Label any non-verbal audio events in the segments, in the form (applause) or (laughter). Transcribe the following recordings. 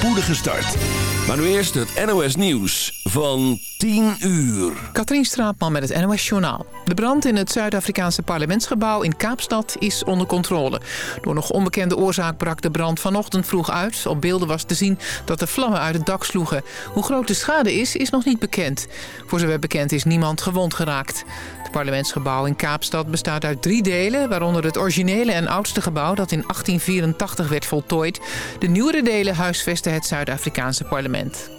spoedige start. Maar nu eerst het NOS Nieuws van 10 uur. Katrien Straatman met het NOS Journaal. De brand in het Zuid-Afrikaanse parlementsgebouw in Kaapstad is onder controle. Door nog onbekende oorzaak brak de brand vanochtend vroeg uit. Op beelden was te zien dat de vlammen uit het dak sloegen. Hoe groot de schade is, is nog niet bekend. Voor zover bekend is niemand gewond geraakt. Het parlementsgebouw in Kaapstad bestaat uit drie delen... waaronder het originele en oudste gebouw dat in 1884 werd voltooid. De nieuwere delen huisvesten het Zuid-Afrikaanse parlement.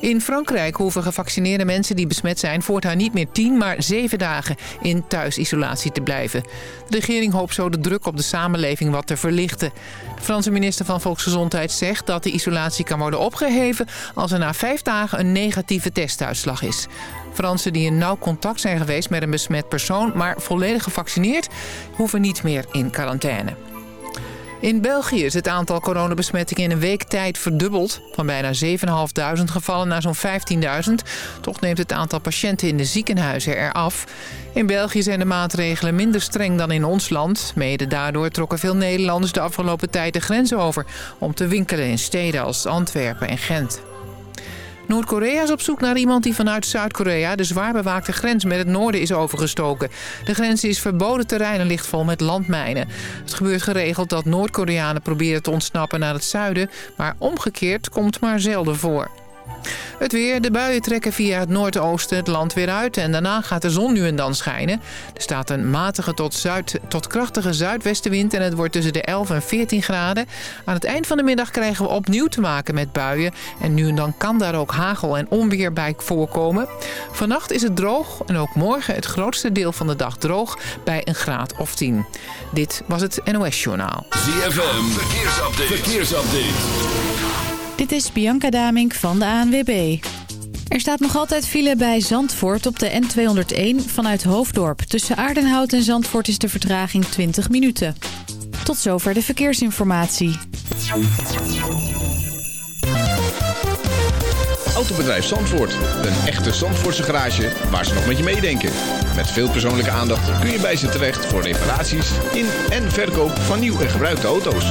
In Frankrijk hoeven gevaccineerde mensen die besmet zijn... voortaan niet meer 10, maar 7 dagen in thuisisolatie te blijven. De regering hoopt zo de druk op de samenleving wat te verlichten. De Franse minister van Volksgezondheid zegt dat de isolatie kan worden opgeheven... als er na 5 dagen een negatieve testuitslag is. Fransen die in nauw contact zijn geweest met een besmet persoon... maar volledig gevaccineerd, hoeven niet meer in quarantaine. In België is het aantal coronabesmettingen in een week tijd verdubbeld. Van bijna 7.500 gevallen naar zo'n 15.000. Toch neemt het aantal patiënten in de ziekenhuizen eraf. In België zijn de maatregelen minder streng dan in ons land. Mede daardoor trokken veel Nederlanders de afgelopen tijd de grens over... om te winkelen in steden als Antwerpen en Gent. Noord-Korea is op zoek naar iemand die vanuit Zuid-Korea... de zwaar bewaakte grens met het noorden is overgestoken. De grens is verboden terrein en ligt vol met landmijnen. Het gebeurt geregeld dat Noord-Koreanen proberen te ontsnappen naar het zuiden... maar omgekeerd komt maar zelden voor. Het weer. De buien trekken via het noordoosten het land weer uit... en daarna gaat de zon nu en dan schijnen. Er staat een matige tot, zuid, tot krachtige zuidwestenwind... en het wordt tussen de 11 en 14 graden. Aan het eind van de middag krijgen we opnieuw te maken met buien... en nu en dan kan daar ook hagel en onweer bij voorkomen. Vannacht is het droog en ook morgen het grootste deel van de dag droog... bij een graad of 10. Dit was het NOS Journaal. ZFM, verkeersupdate. verkeersupdate. Dit is Bianca Damink van de ANWB. Er staat nog altijd file bij Zandvoort op de N201 vanuit Hoofddorp. Tussen Aardenhout en Zandvoort is de vertraging 20 minuten. Tot zover de verkeersinformatie. Autobedrijf Zandvoort. Een echte Zandvoortse garage waar ze nog met je meedenken. Met veel persoonlijke aandacht kun je bij ze terecht voor reparaties in en verkoop van nieuw en gebruikte auto's.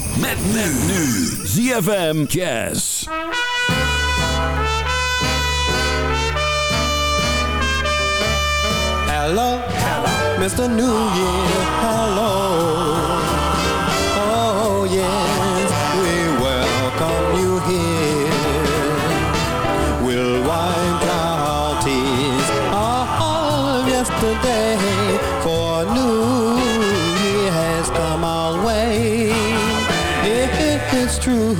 Met men nu. ZFM Jazz. Hello, hello, Mr. New Year, hello. True,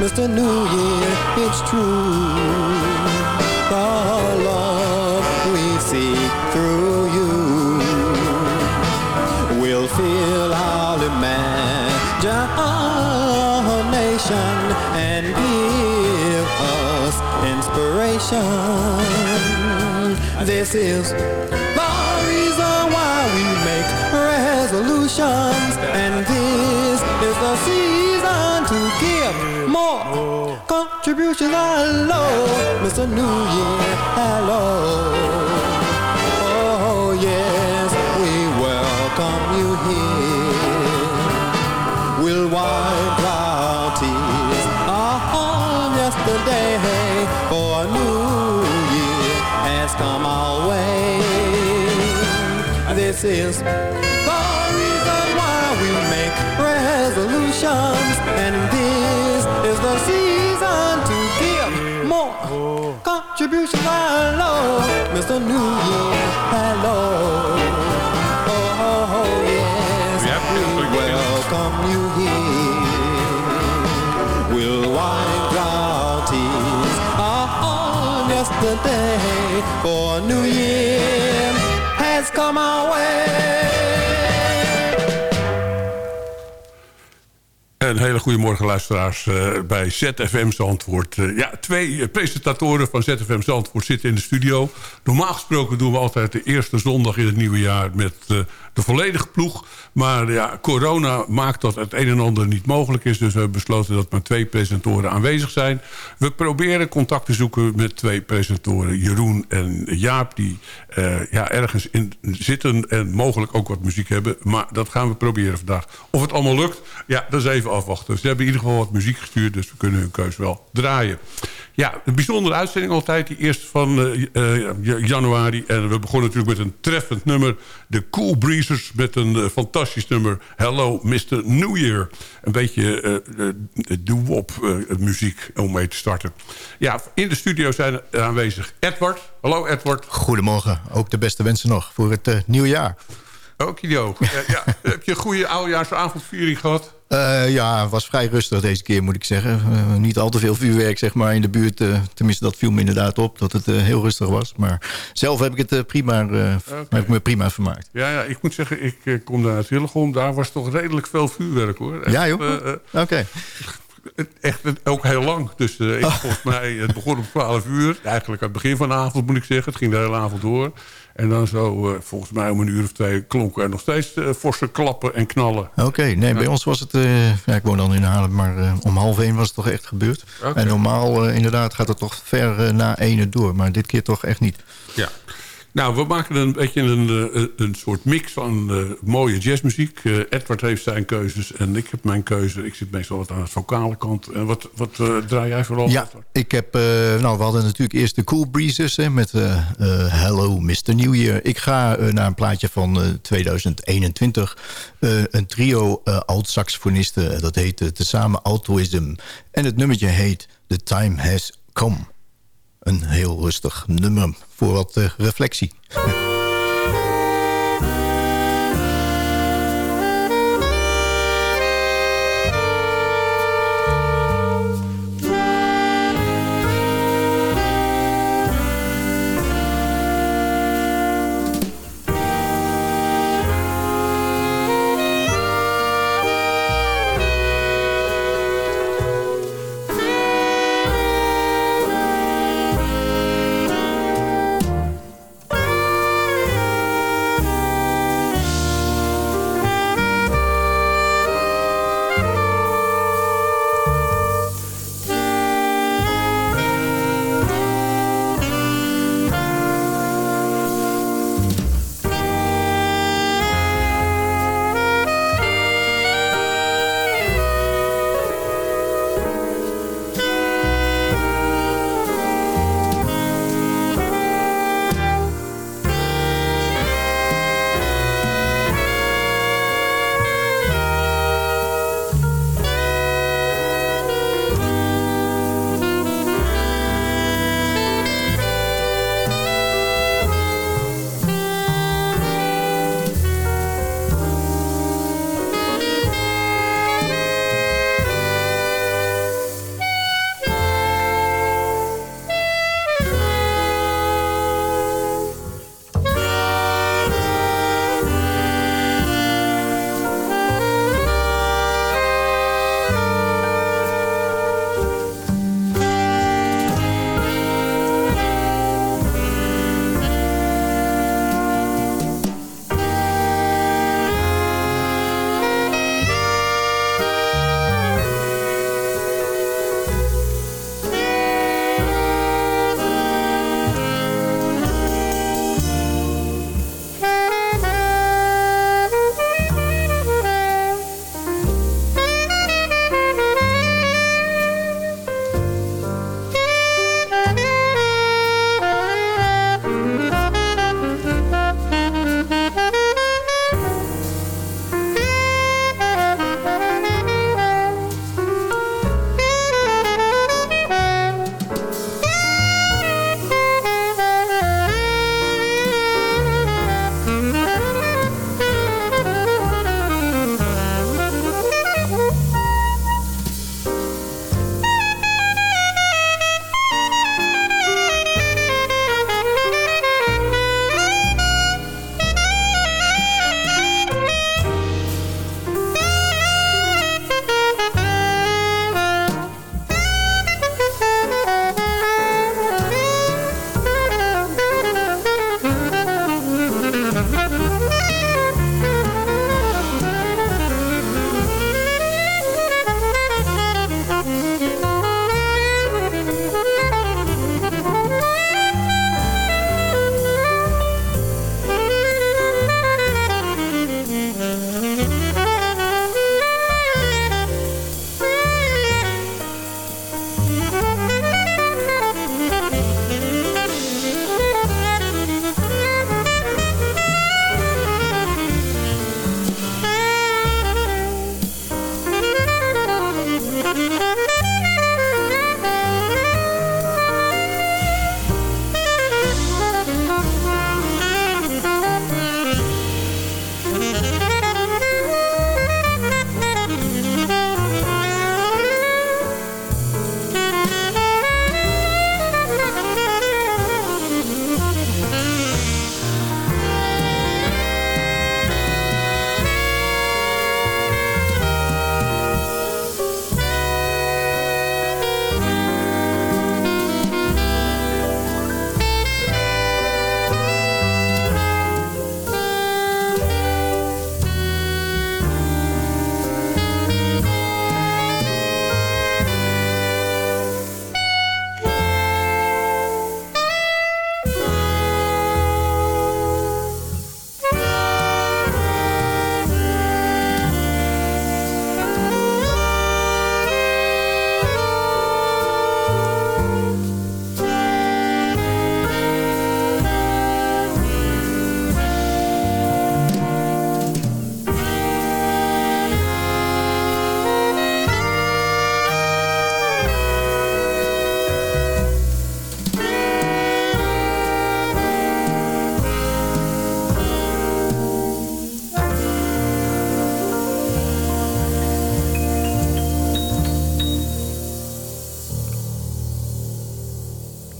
Mr. New Year, it's true. The love we seek through you will fill our imagination and give us inspiration. This is the reason why we make resolutions, and this is the season to give more contributions. Hello, Mr. New Year, hello. Oh yes, we welcome you here. We'll wipe our tears on yesterday, for a new year has come our way. This is the reason why we make resolutions, contributions. Hello, Mr. New Year, hello. Oh, oh, oh yes, we welcome you here. We'll wipe our tears on yesterday, for new year has come our way. Een hele goede morgen luisteraars uh, bij ZFM Zandvoort. Uh, ja, twee presentatoren van ZFM Zandvoort zitten in de studio. Normaal gesproken doen we altijd de eerste zondag in het nieuwe jaar... met de volledige ploeg. Maar ja, corona maakt dat het een en ander niet mogelijk is. Dus we hebben besloten dat maar twee presentatoren aanwezig zijn. We proberen contact te zoeken met twee presentatoren. Jeroen en Jaap, die ja, ergens in zitten... en mogelijk ook wat muziek hebben. Maar dat gaan we proberen vandaag. Of het allemaal lukt, ja, dat is even afwachten. Ze hebben in ieder geval wat muziek gestuurd, dus we kunnen hun keus wel draaien. Ja, een bijzondere uitzending altijd, die eerste van uh, uh, januari. En we begonnen natuurlijk met een treffend nummer. De Cool Breezers met een uh, fantastisch nummer. Hello, Mr. New Year. Een beetje uh, doo-wop muziek om mee te starten. Ja, in de studio zijn aanwezig Edward. Hallo Edward. Goedemorgen, ook de beste wensen nog voor het nieuwe jaar. Okido. ja. Heb je een goede oudejaarsavondviering gehad? Uh, ja, het was vrij rustig deze keer, moet ik zeggen. Uh, niet al te veel vuurwerk zeg maar, in de buurt. Uh, tenminste, dat viel me inderdaad op, dat het heel rustig was. Maar zelf heb ik, het prima, okay. heb ik me prima vermaakt. Ja, ja, ik moet zeggen, ik kom daar uit Hillegom. Daar was toch redelijk veel vuurwerk, hoor. Echt, ja, joh? Oké. Okay. Echt ook heel lang. Dus ik, (laughs) volgens mij, het begon om 12 uur. Eigenlijk aan het begin van de avond, moet ik zeggen. Het ging de hele avond door. En dan zo, uh, volgens mij om een uur of twee, klonken er nog steeds uh, forse klappen en knallen. Oké, okay, nee, ja. bij ons was het, uh, ja, ik woon dan in Haarlem, maar om half één was het toch echt gebeurd. Okay. En normaal inderdaad gaat het toch ver na ene door, maar dit keer toch echt niet. Ja. Nou, we maken een beetje een, een, een soort mix van uh, mooie jazzmuziek. Uh, Edward heeft zijn keuzes en ik heb mijn keuze. Ik zit meestal wat aan de vocale kant. En wat, wat uh, draai jij vooral? Ja, ik heb, nou, we hadden natuurlijk eerst de Cool Breezes hè, met Hello Mr. New Year. Ik ga naar een plaatje van 2021. een trio alt-saxofonisten, dat heet Tezamen Altruism. En het nummertje heet The Time Has Come een heel rustig nummer voor wat uh, reflectie.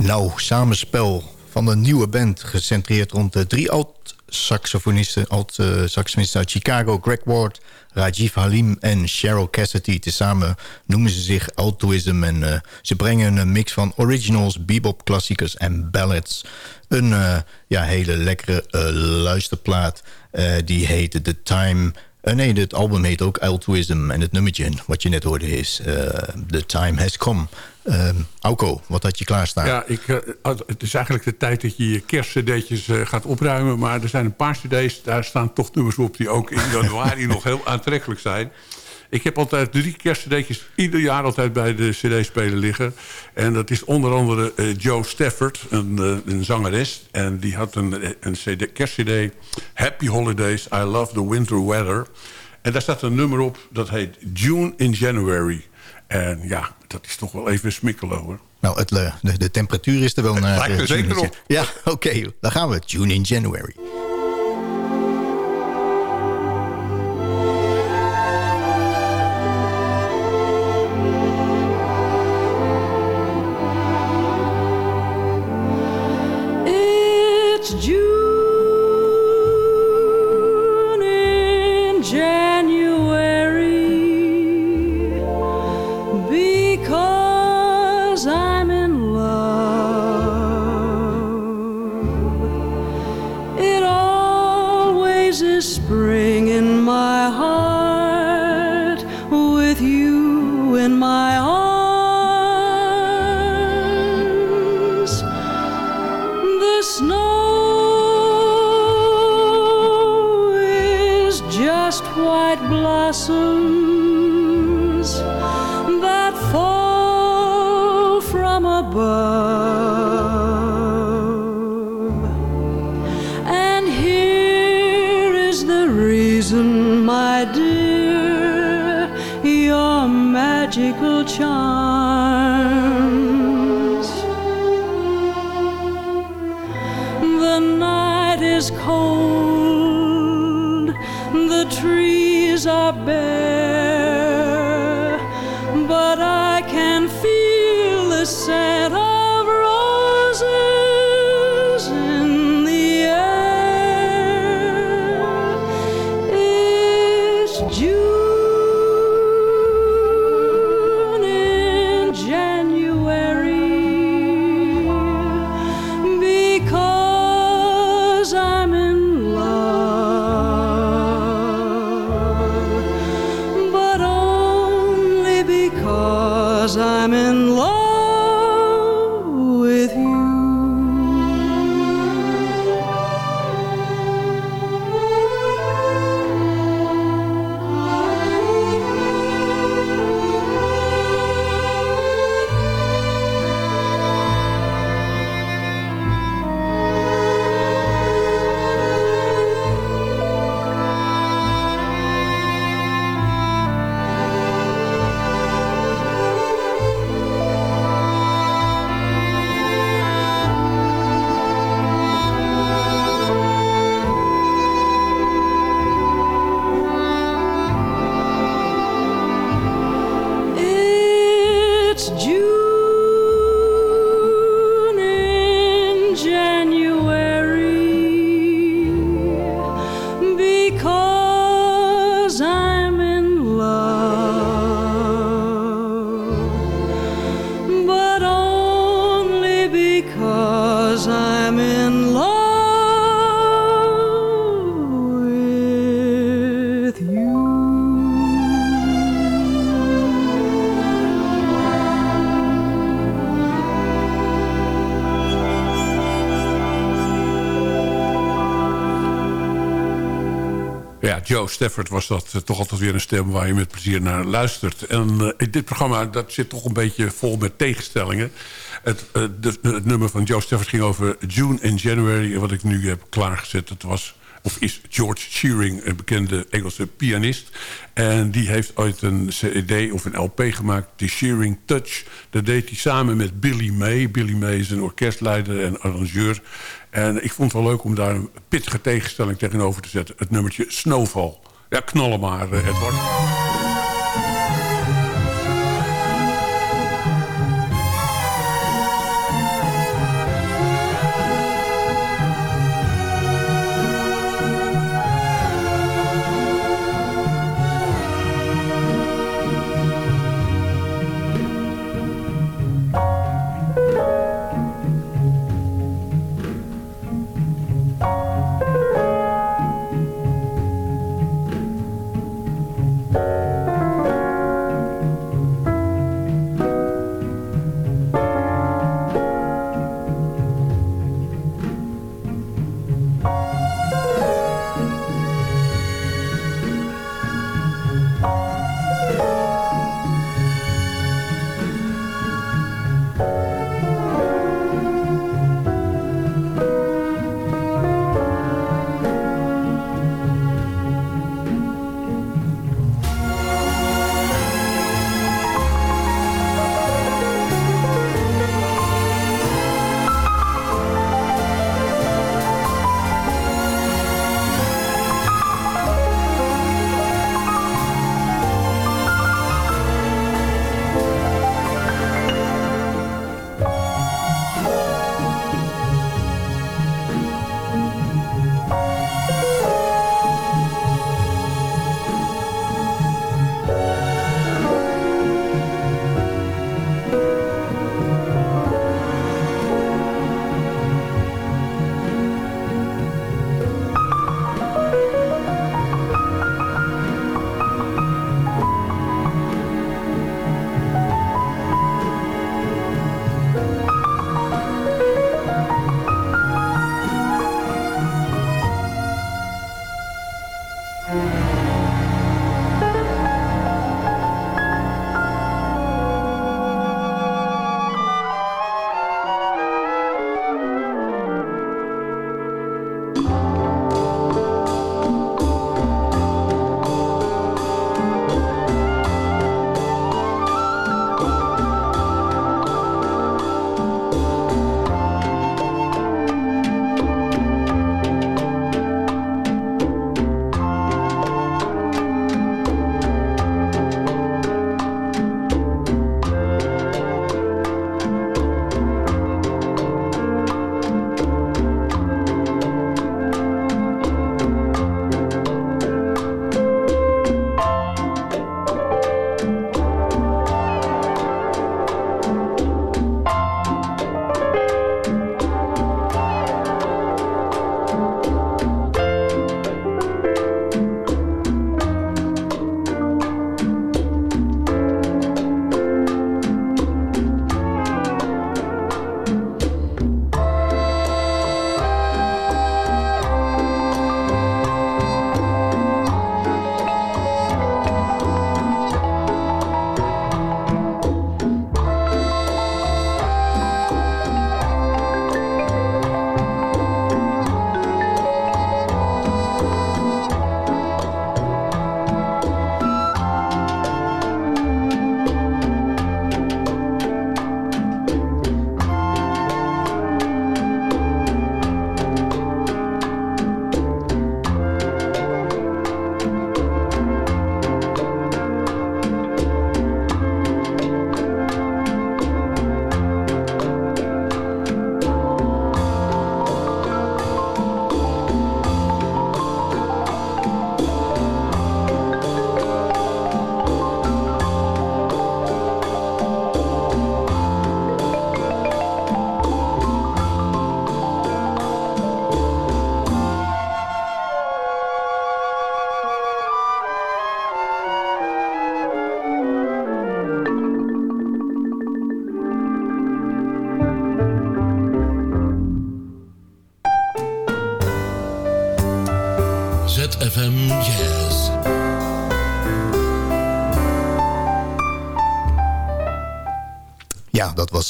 Nou, samenspel van een nieuwe band... gecentreerd rond de drie oud-saxofonisten... oud-saxofonisten uit Chicago, Greg Ward... Rajiv Halim en Cheryl Cassidy. Tezamen noemen ze zich Altruism. En uh, ze brengen een mix van originals, bebop-klassiekers en ballads. Een uh, ja, hele lekkere uh, luisterplaat. die heet The Time... nee, het album heet ook Altruism. En het nummertje wat je net hoorde is The Time Has Come... Uh, Auko, wat had je klaarstaan? Ja, ik, uh, het is eigenlijk de tijd dat je je kerstcd'tjes uh, gaat opruimen. Maar er zijn een paar cd's, daar staan toch nummers op... die ook in (laughs) januari nog heel aantrekkelijk zijn. Ik heb altijd drie kerstcd'tjes ieder jaar altijd bij de cd-speler liggen. En dat is onder andere uh, Joe Stafford, een, een, zangeres. En die had een, een CD, kerstcd, Happy Holidays, I Love the Winter Weather. En daar staat een nummer op, dat heet June in January... En ja, dat is toch wel even smikkelen hoor. Nou, het, de, de temperatuur is er wel naar... Lijkt er zeker op. Ja, oké. Okay, dan gaan we. June in January. Stafford was dat eh, toch altijd weer een stem waar je met plezier naar luistert. En eh, dit programma dat zit toch een beetje vol met tegenstellingen. Het, eh, het nummer van Joe Stafford ging over June en January. Wat ik nu heb klaargezet, dat was of is George Shearing, een bekende Engelse pianist. En die heeft ooit een cd of een LP gemaakt, The Shearing Touch. Dat deed hij samen met Billy May. Billy May is een orkestleider en arrangeur. En ik vond het wel leuk om daar een pittige tegenstelling tegenover te zetten. Het nummertje Snowfall. Ja, knallen maar, eh, Edward.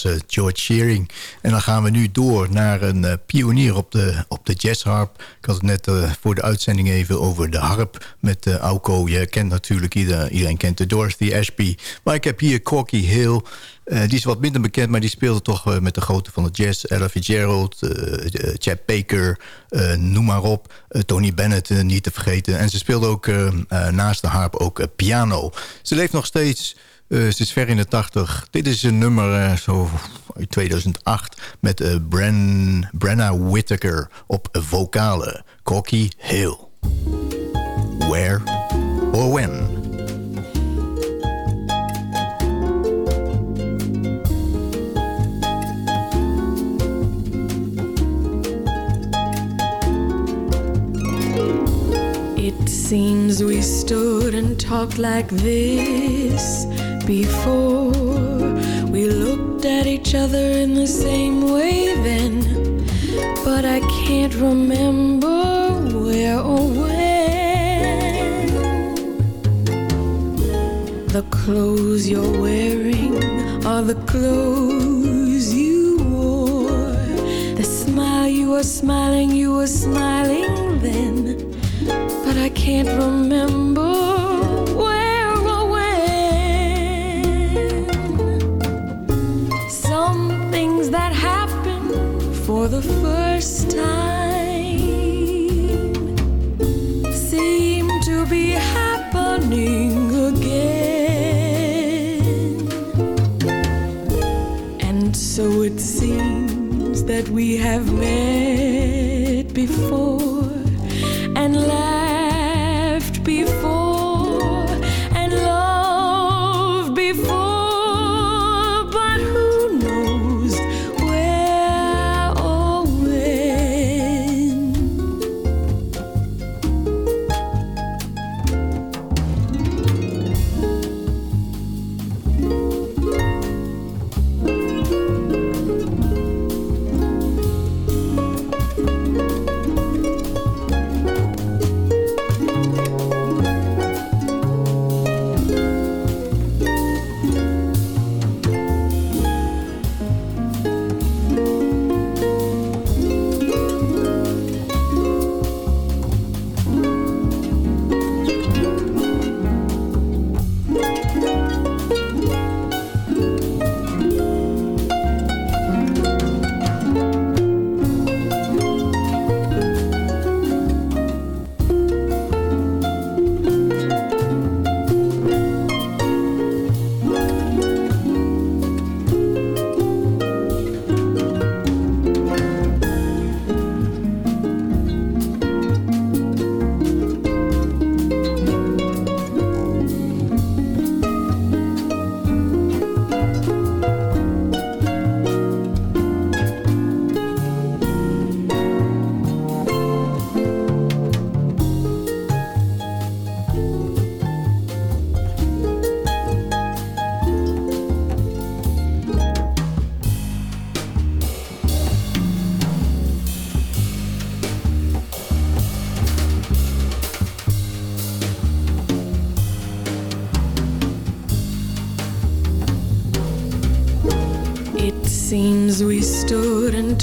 Uh, George Shearing. En dan gaan we nu door naar een uh, pionier op de, op de jazzharp. Ik had het net uh, voor de uitzending even over de harp met uh, Auko. Je kent natuurlijk, ieder, iedereen kent de Dorothy Ashby. Maar ik heb hier Corky Hill. die is wat minder bekend, maar die speelde toch met de grote van de jazz. Ella Fitzgerald, Chad Baker, noem maar op. Tony Bennett niet te vergeten. En ze speelde ook naast de harp ook piano. Ze leeft nog steeds... Uh, ze is ver in de 80. Dit is een nummer uh, zo uit 2008 met uh, Bren, Brenna Whittaker op vocale. Corky Hill. Where or when? It seems we stood and talked like this before. We looked at each other in the same way then, but I can't remember where or when. The clothes you're wearing are the clothes you wore. The smile you were smiling, you were smiling then but I can't remember the first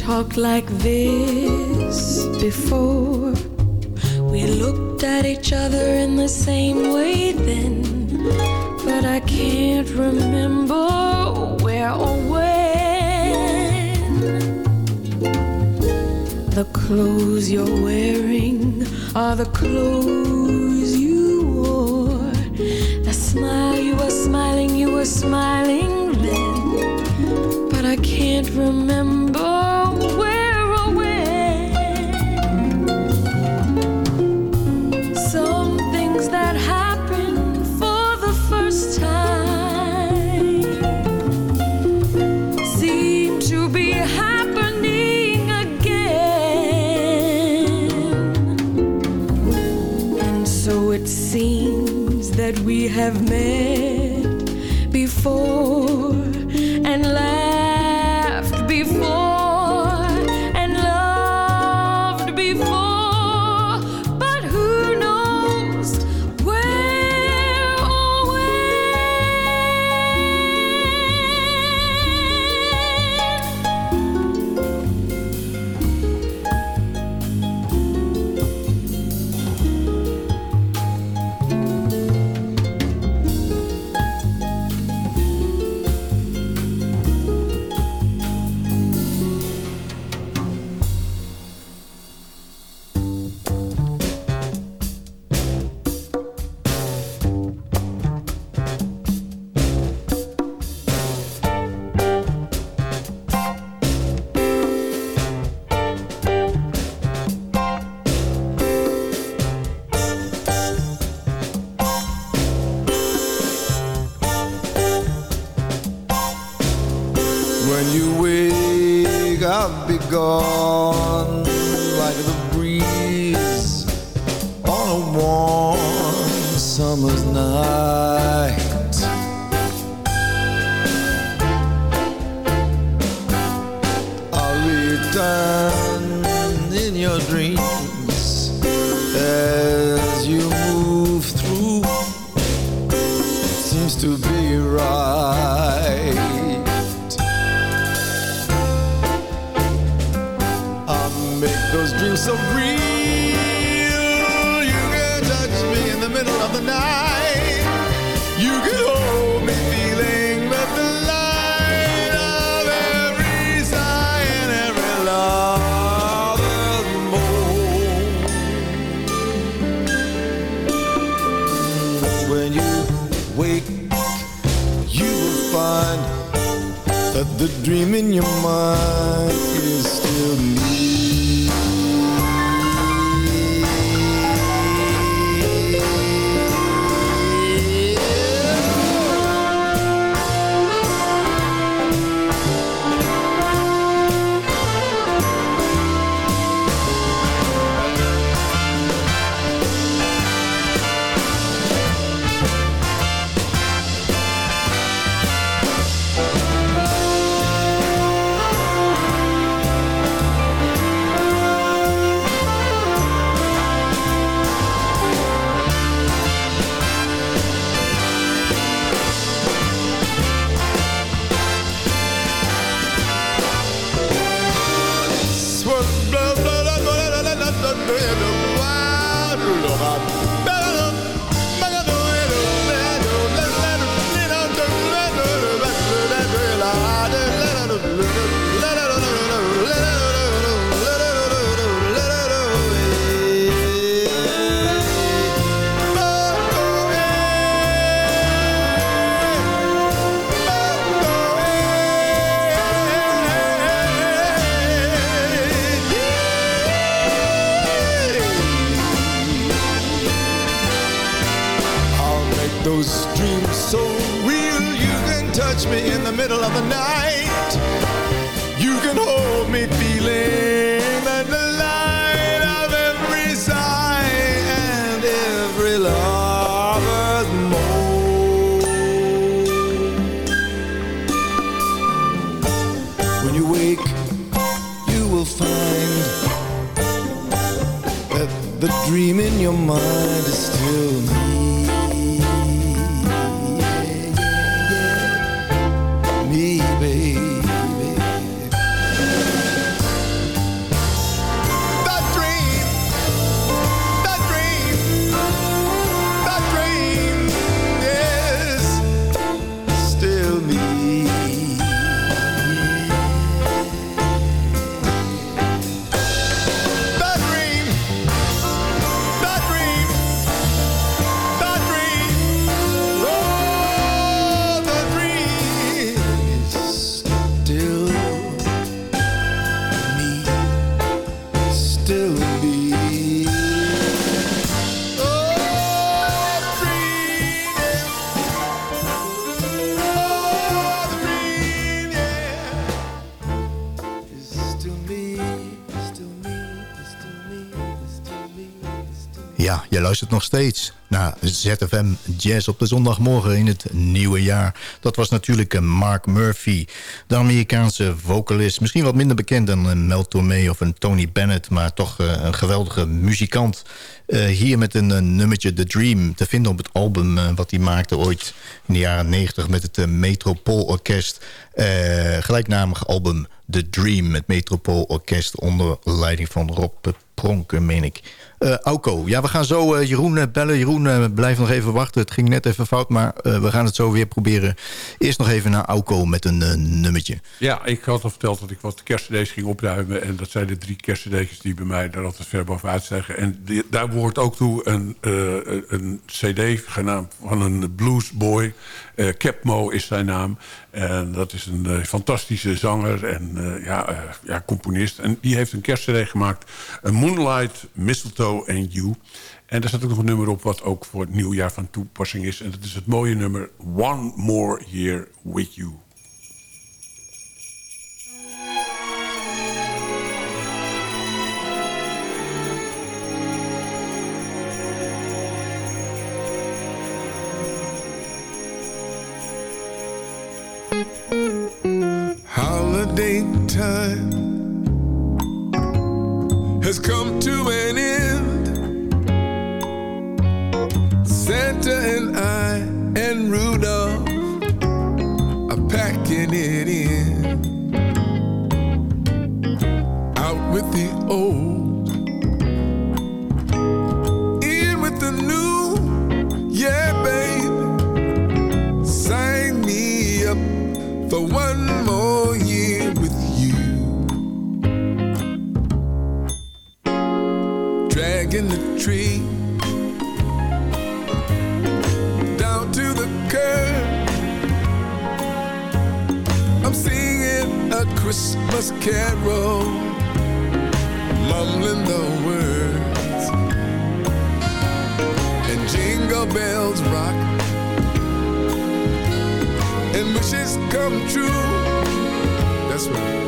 talked like this before. We looked at each other in the same way then, but I can't remember where or when. The clothes you're wearing are the clothes you wore. The smile you were smiling, you were smiling then but I can't remember have met the night. You can hold me feeling that the light of every sigh and every lover's moan. When you wake, you will find that the dream in your mind the dream in your mind is still luistert nog steeds naar ZFM Jazz op de zondagmorgen in het nieuwe jaar. Dat was natuurlijk eh, Mark Murphy, de Amerikaanse vocalist. Misschien wat minder bekend dan een Mel Tormé of een Tony Bennett... maar toch eh, een geweldige muzikant. Eh, hier met een, nummertje The Dream te vinden op het album... eh, wat hij maakte ooit in de jaren 90 met het uh, Metropool Orkest. Eh, gelijknamig album The Dream met Metropool Orkest... onder leiding van Rob Pronk, meen ik. Eh Auko, ja, we gaan zo eh, Jeroen eh, bellen. Jeroen, blijf nog even wachten. Het ging net even fout, maar we gaan het zo weer proberen. Eerst nog even naar Auko met een nummertje. Ja, ik had al verteld dat ik wat kerstcd's ging opruimen. En dat zijn de drie kerstcd's die bij mij daar altijd ver bovenuit zeggen. En daar behoort ook toe een, een cd genaamd van een bluesboy. Eh Capmo is zijn naam. En dat is een eh, fantastische zanger en eh, ja, ja, componist. En die heeft een kerstcd gemaakt. Moonlight, Mistletoe and You. En daar staat ook nog een nummer op wat ook voor het nieuwjaar van toepassing is. En dat is het mooie nummer One More Year With You. daytime has come to an end. Santa and I and Rudolph are packing it in. Out with the old tree down to the curb. I'm singing a Christmas carol, mumbling the words, and jingle bells rock, and wishes come true. That's right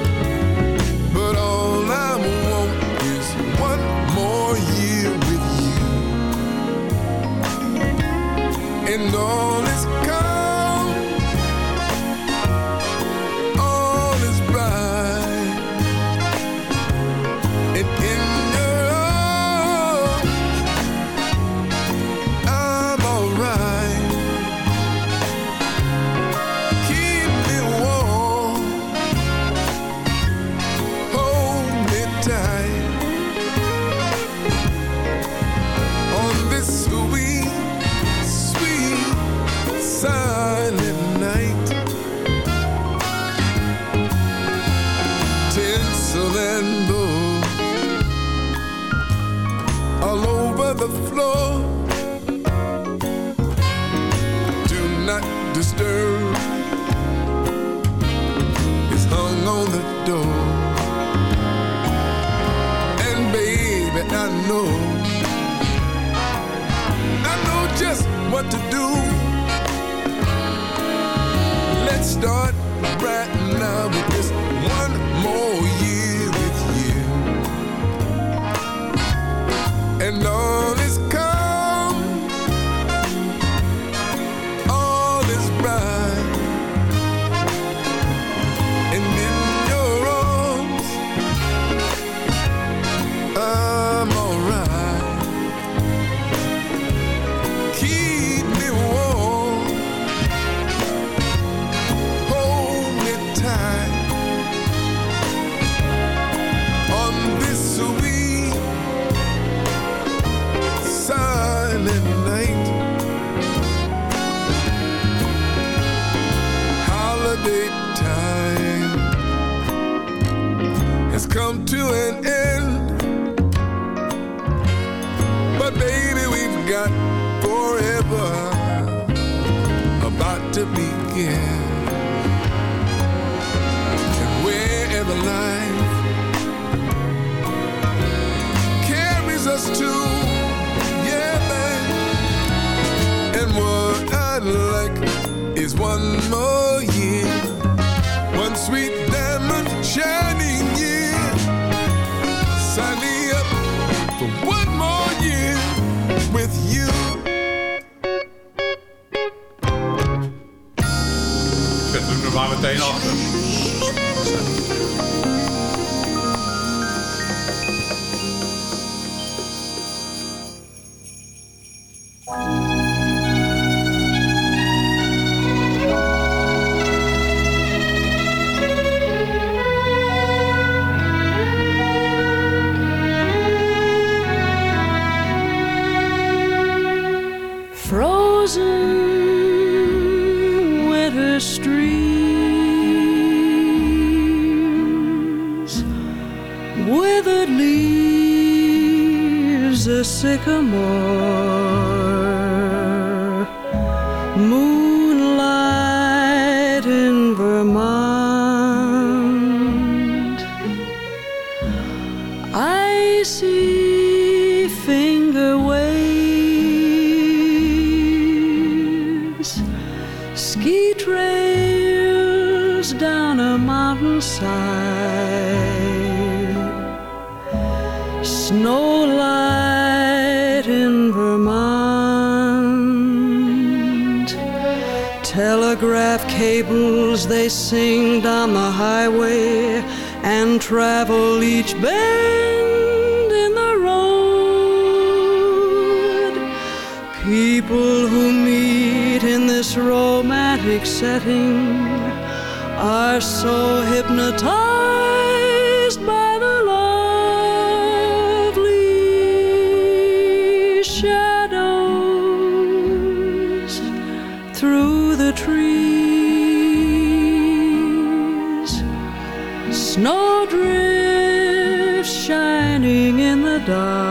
night Holiday time Has come to an end. But baby we've got forever About to begin. snow light in Vermont, telegraph cables they sing down the highway and travel each bend in the road. People who meet in this romantic setting are so hypnotized by the lovely shadows through the trees. Snowdrifts shining in the dark.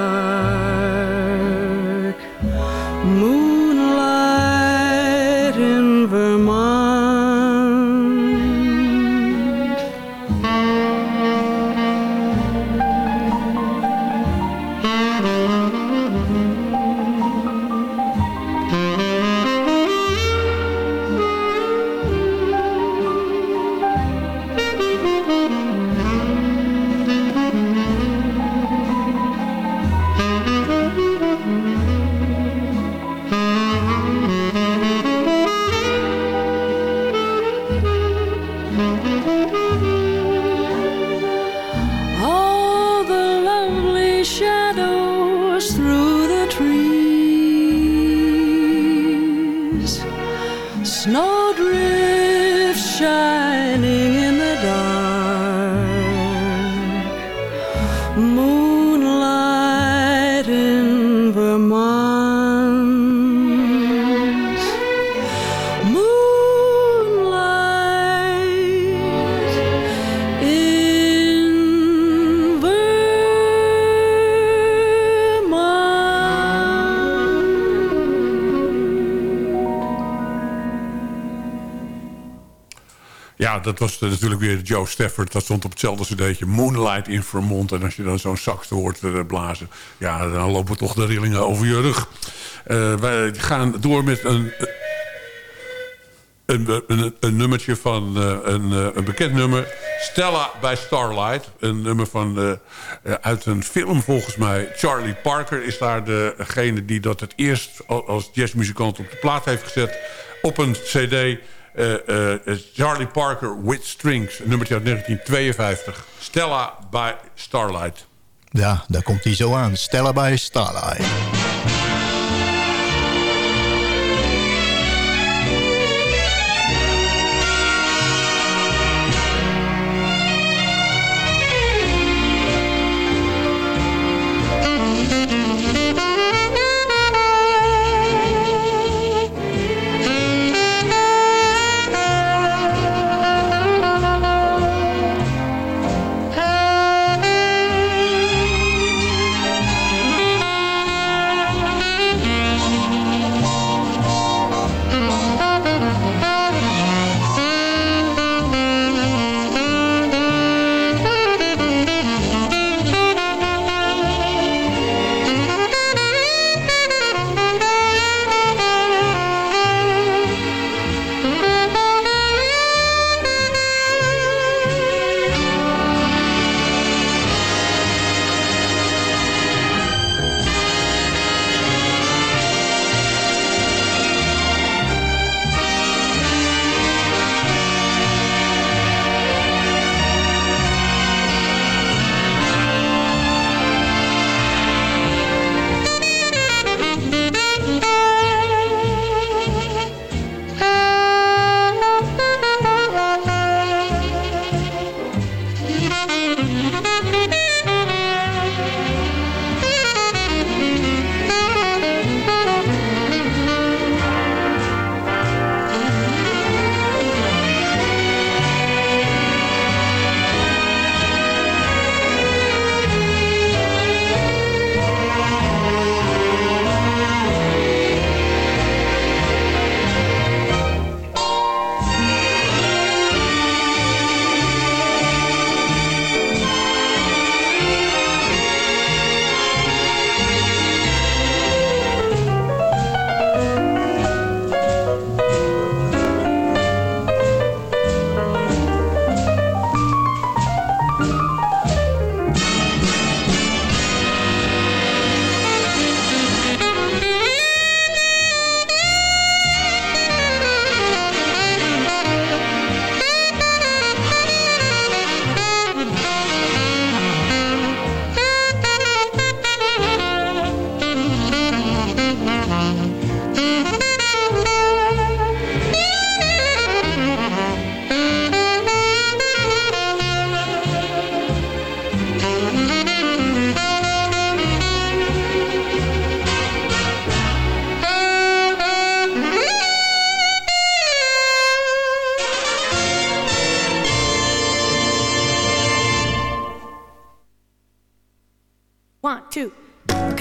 Dat was natuurlijk weer Joe Stafford. Dat stond op hetzelfde cd'tje. Moonlight in Vermont. En als je dan zo'n sax hoort eh, blazen... ja, dan lopen toch de rillingen over je rug. Eh, wij gaan door met een... Een, een, nummertje van eh, een, een bekend nummer. Stella bij Starlight. Een nummer van, uit een film volgens mij. Charlie Parker is daar degene die dat het eerst al- als jazzmuzikant op de plaat heeft gezet. Op een cd. Eh, eh, Charlie Parker with Strings. Nummertje uit 1952. Stella bij Starlight. Ja, daar komt hij zo aan. Stella bij Starlight.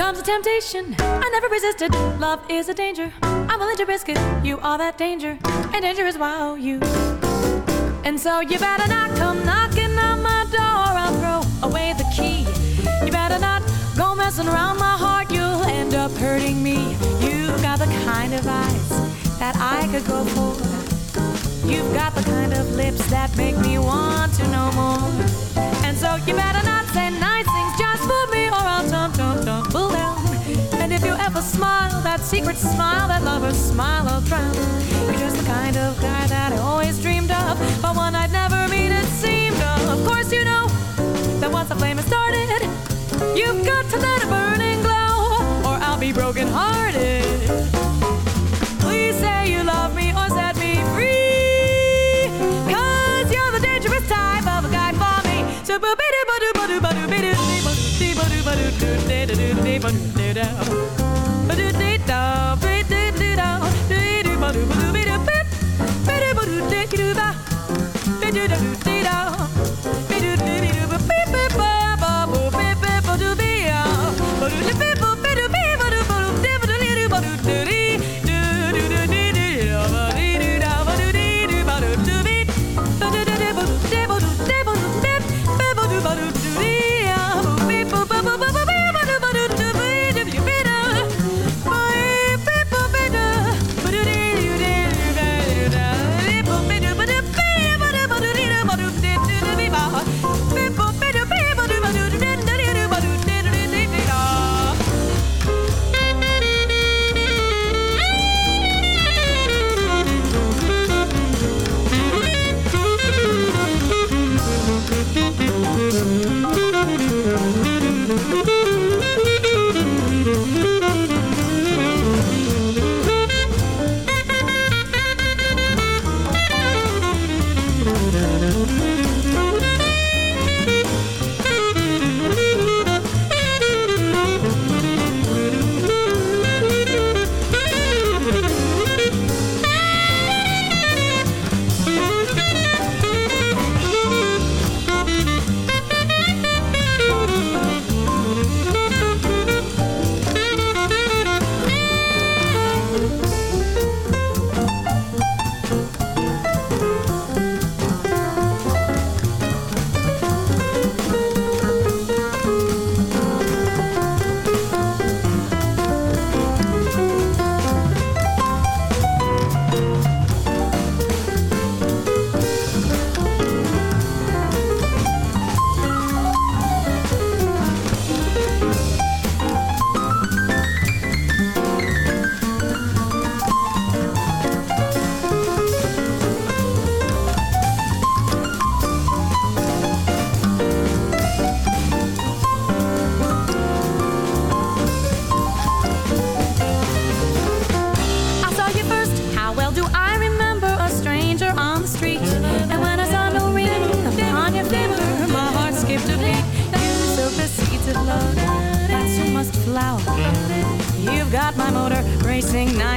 Comes a temptation I never resisted. Love is a danger. I'm willing to risk it. You are that danger, and danger is wow you. And so you better not come knocking on my door. I'll throw away the key. You better not go messing around my heart. You'll end up hurting me. You've got the kind of eyes that I could go for. You've got the kind of lips that make me want to know more. And so you better not say nice You ever smile, that secret smile, that lover's smile, I'll drown. You're just the kind of guy that I always dreamed of, but one I'd never meet. It seemed of. Of course, you know that once the flame has started, you've got to let it burn and glow, or I'll be broken hearted. Please say you love me or set me free. Cause you're the dangerous type of a guy for me. So boo boo boo boo boo boo boo boo boo boo boo boo boo boo I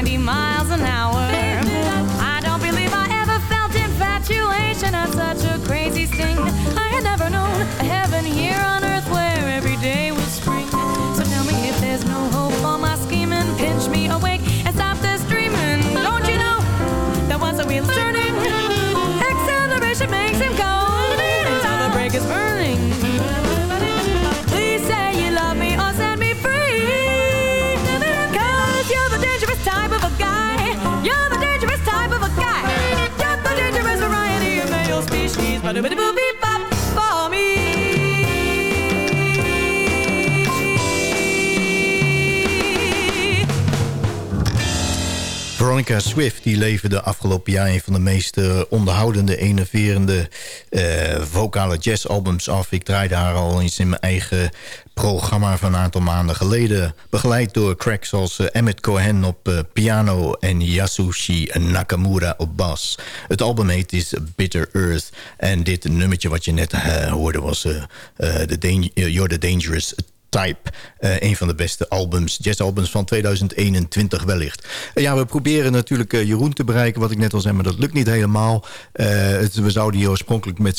90 miles an hour. I don't believe I ever felt infatuation at such a crazy sting. I had never known a heaven here on earth where every day was spring. So tell me if there's no hope for my scheming. Pinch me awake and stop this dreaming. Don't you know that once the wheel's turning, acceleration makes him go Veronica Swift die leverde afgelopen jaar... een van de meest eh, onderhoudende, enerverende eh, vocale jazzalbums af. Ik draaide haar al eens in mijn eigen programma van een aantal maanden geleden. Begeleid door cracks als eh, Emmett Cohen op piano... en Yasushi Nakamura op bas. Het album heet is Bitter Earth. En dit nummertje wat je net hoorde was... eh, You're the Dangerous Type. Uh, een van de beste albums, jazzalbums van 2021 wellicht. Uh, ja, we proberen natuurlijk uh, Jeroen te bereiken, wat ik net al zei, maar dat lukt niet helemaal. We zouden hier oorspronkelijk met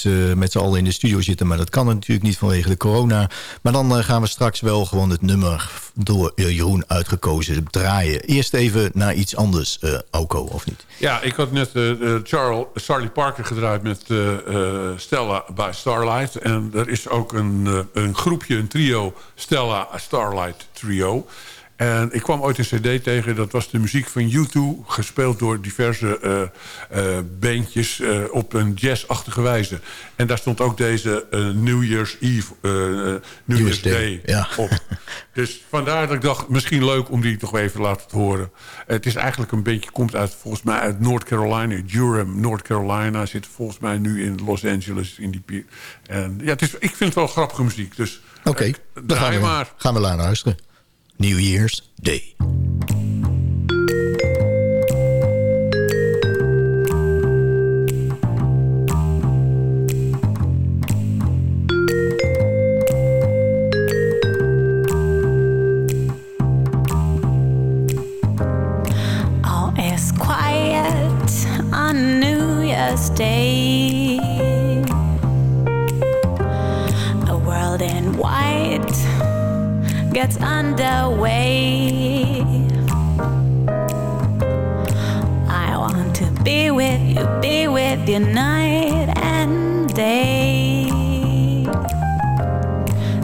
z'n allen in de studio zitten, maar dat kan natuurlijk niet vanwege de corona. Maar dan gaan we straks wel gewoon het nummer door Jeroen uitgekozen draaien. Eerst even naar iets anders, Auko, of niet? Ja, ik had net Charlie Parker gedraaid met Stella bij Starlight. En er is ook een, een groepje, een trio Stella Starlight Trio. En ik kwam ooit een cd tegen, dat was de muziek van U2... gespeeld door diverse uh, uh, bandjes uh, op een jazzachtige wijze. En daar stond ook deze New Year's Eve, New Year's Day, ja. op. (laughs) Dus vandaar dat ik dacht, misschien leuk om die toch even laten horen. Het is eigenlijk een bandje, komt uit, volgens mij uit North Carolina. Durham, North Carolina. Zit volgens mij nu in Los Angeles. In die en ja, het is, ik vind het wel grappige muziek, dus... Oké, okay, dan gaan we, maar. gaan we luisteren. New Year's Day. Gets underway. I want to be with you, be with you night and day.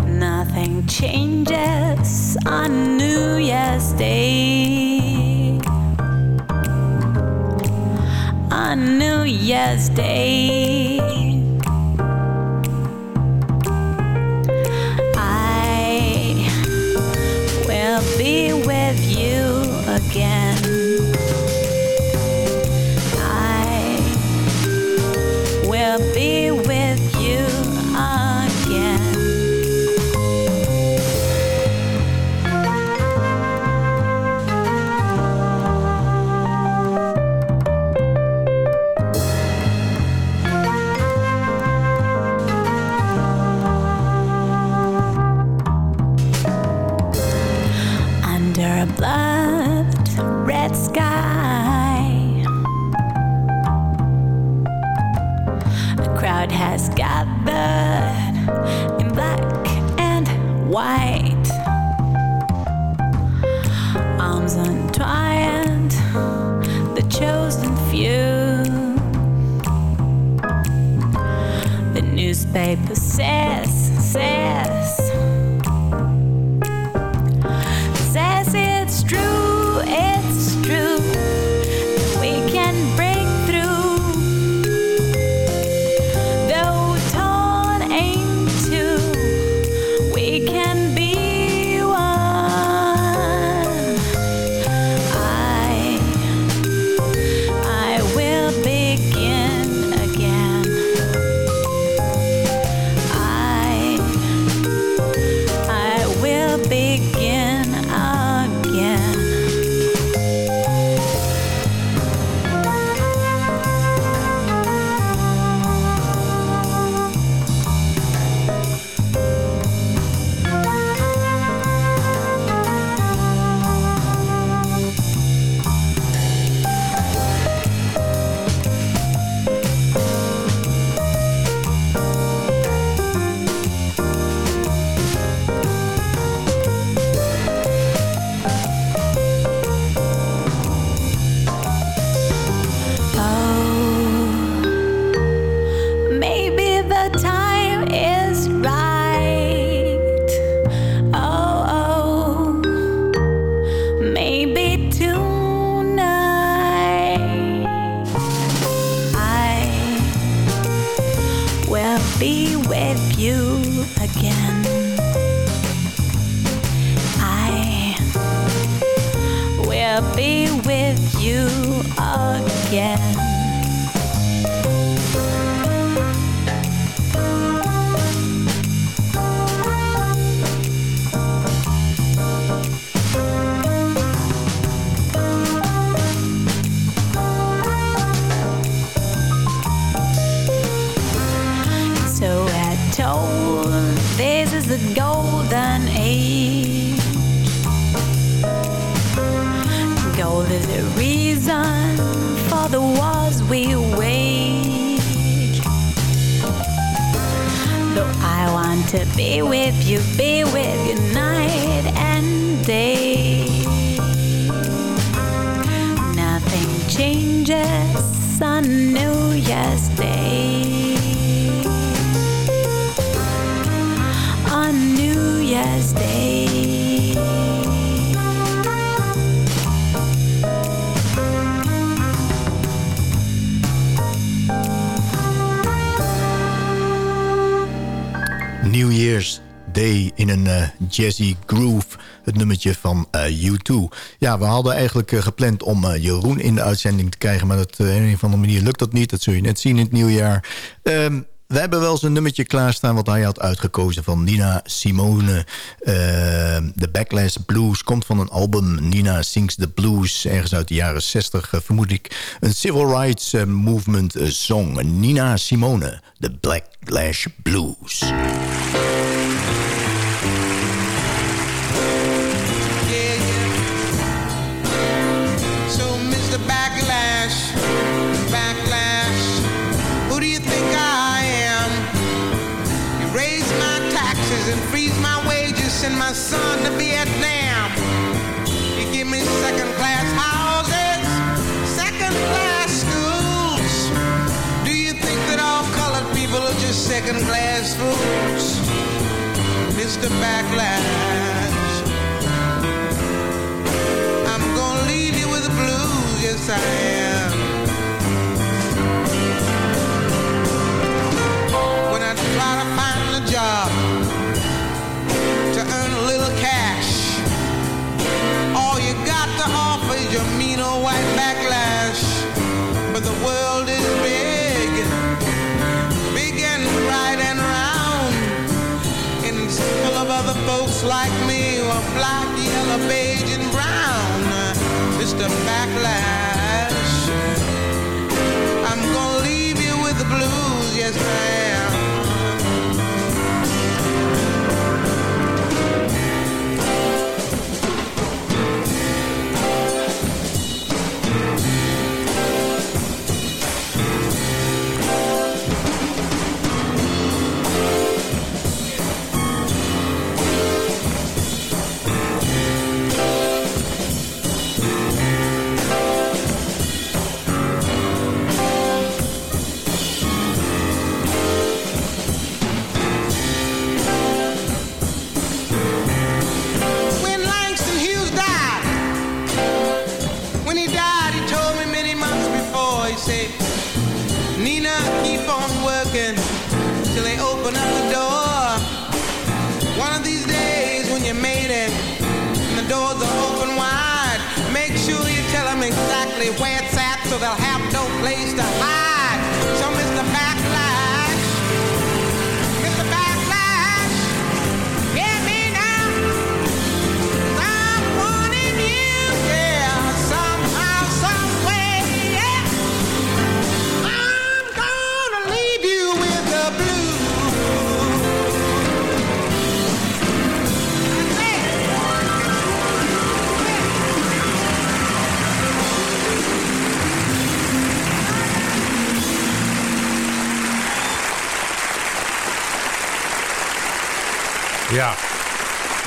Nothing changes on New Year's Day. On New Year's Day. White. Arms entwined, the chosen few. The newspaper says, again. I will be with you again. To be with you, be with you night and day. Nothing changes on New Year's Day. Day in een eh, jazzy groove. Het nummertje van eh, U2. Ja, we hadden eigenlijk eh, gepland om Jeroen in de uitzending te krijgen... maar dat, uh, een of andere manier lukt dat niet. Dat zul je net zien in het nieuwjaar. Ehm, we hebben wel eens een nummertje klaarstaan... wat hij had uitgekozen van Nina Simone. De Backlash Blues komt van een album... Nina Sings the Blues, ergens uit de jaren 60, vermoed ik. Een civil rights movement song. Nina Simone, The Backlash Blues. Backlash, Backlash, who do you think I am? You raise my taxes and freeze my wages, send my son to Vietnam. You give me second class houses, second class schools. Do you think that all colored people are just second class fools? Mr. Backlash. Yes I am. When I try to find a job to earn a little cash, all you got to offer is your mean old white backlash. But the world is big, big and right and round, and it's full of other folks like me who are black, yellow, beige, now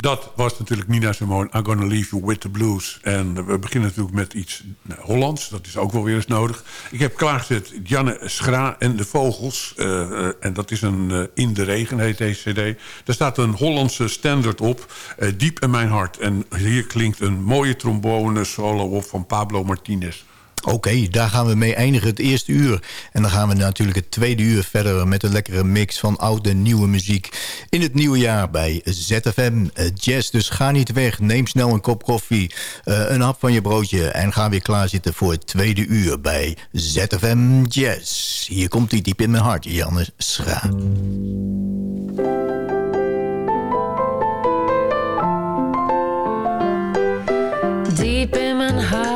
dat was natuurlijk Nina Simone. I'm gonna leave you with the blues. En we beginnen natuurlijk met iets nou, Hollands. Dat is ook wel weer eens nodig. Ik heb klaargezet Janne Schra en de Vogels. Eh, eh, en dat is een eh, In de Regen, heet deze cd. Daar staat een Hollandse standard op. Diep in mijn hart. En hier klinkt een mooie trombone solo van Pablo Martinez. Oké, daar gaan we mee eindigen het eerste uur. En dan gaan we natuurlijk het tweede uur verder... met een lekkere mix van oude en nieuwe muziek... in het nieuwe jaar bij ZFM eh, Jazz. Dus ga niet weg, neem snel een kop koffie... eh, een hap van je broodje... en ga weer klaarzitten voor het tweede uur bij ZFM Jazz. Hier komt hij diep in mijn hart, Janne Schra. Diep in mijn hart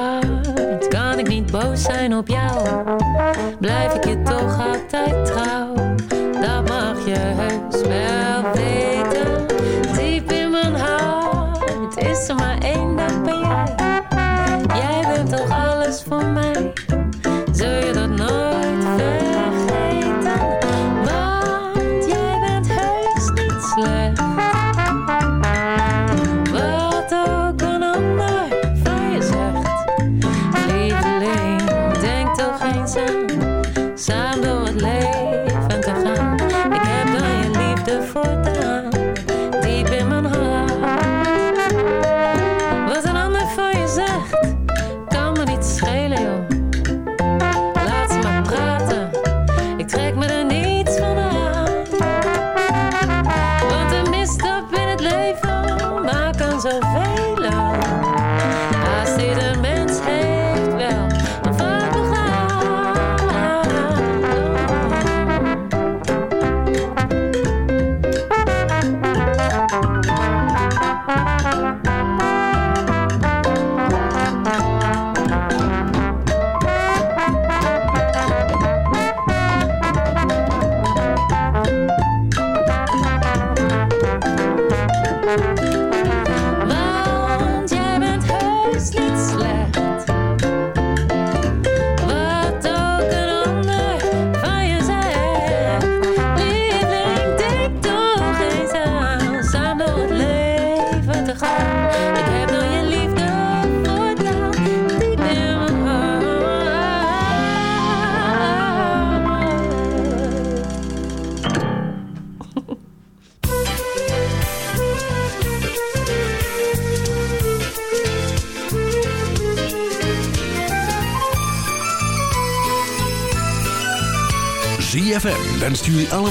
boos zijn op jou. Blijf ik je toch altijd trouw, dat mag je heus wel weten. Diep in mijn hart is er maar één, dat ben jij. Jij bent toch ZFM wenst jullie